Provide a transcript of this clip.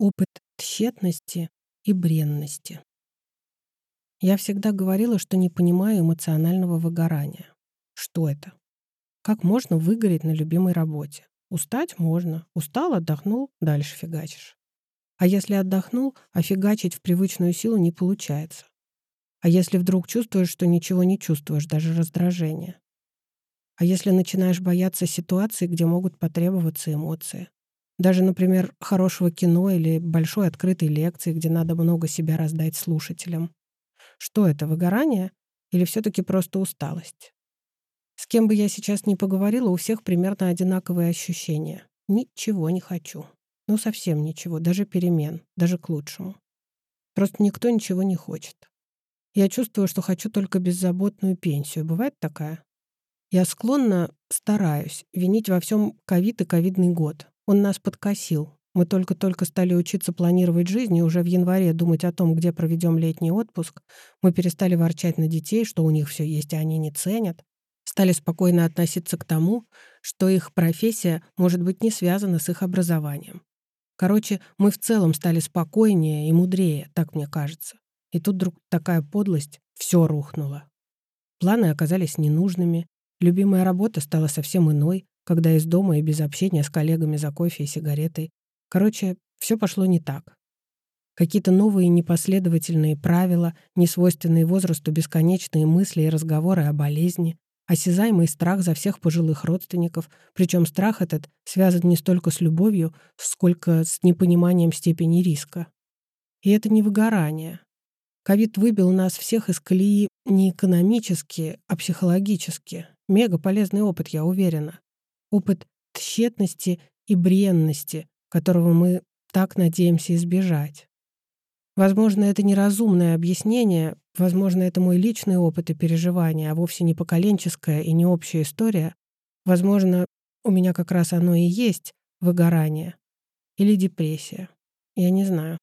Опыт тщетности и бренности. Я всегда говорила, что не понимаю эмоционального выгорания. Что это? Как можно выгореть на любимой работе? Устать можно. Устал, отдохнул, дальше фигачишь. А если отдохнул, а фигачить в привычную силу не получается. А если вдруг чувствуешь, что ничего не чувствуешь, даже раздражение? А если начинаешь бояться ситуации, где могут потребоваться эмоции? Даже, например, хорошего кино или большой открытой лекции, где надо много себя раздать слушателям. Что это, выгорание? Или все таки просто усталость? С кем бы я сейчас ни поговорила, у всех примерно одинаковые ощущения. Ничего не хочу. Ну, совсем ничего, даже перемен, даже к лучшему. Просто никто ничего не хочет. Я чувствую, что хочу только беззаботную пенсию. Бывает такая? Я склонна, стараюсь, винить во всем ковид и ковидный год. Он нас подкосил. Мы только-только стали учиться планировать жизнь, и уже в январе думать о том, где проведем летний отпуск. Мы перестали ворчать на детей, что у них все есть, а они не ценят. Стали спокойно относиться к тому, что их профессия может быть не связана с их образованием. Короче, мы в целом стали спокойнее и мудрее, так мне кажется. И тут вдруг такая подлость, все рухнуло. Планы оказались ненужными, любимая работа стала совсем иной, когда из дома и без общения с коллегами за кофе и сигаретой. Короче, все пошло не так. Какие-то новые непоследовательные правила, несвойственные возрасту бесконечные мысли и разговоры о болезни, осязаемый страх за всех пожилых родственников, причем страх этот связан не столько с любовью, сколько с непониманием степени риска. И это не выгорание. Ковид выбил нас всех из колеи не экономически, а психологически. Мега полезный опыт, я уверена опыт тщетности и бренности, которого мы так надеемся избежать. Возможно, это неразумное объяснение, возможно, это мой личный опыт и переживания, а вовсе не поколенческая и не общая история. Возможно, у меня как раз оно и есть, выгорание или депрессия. Я не знаю.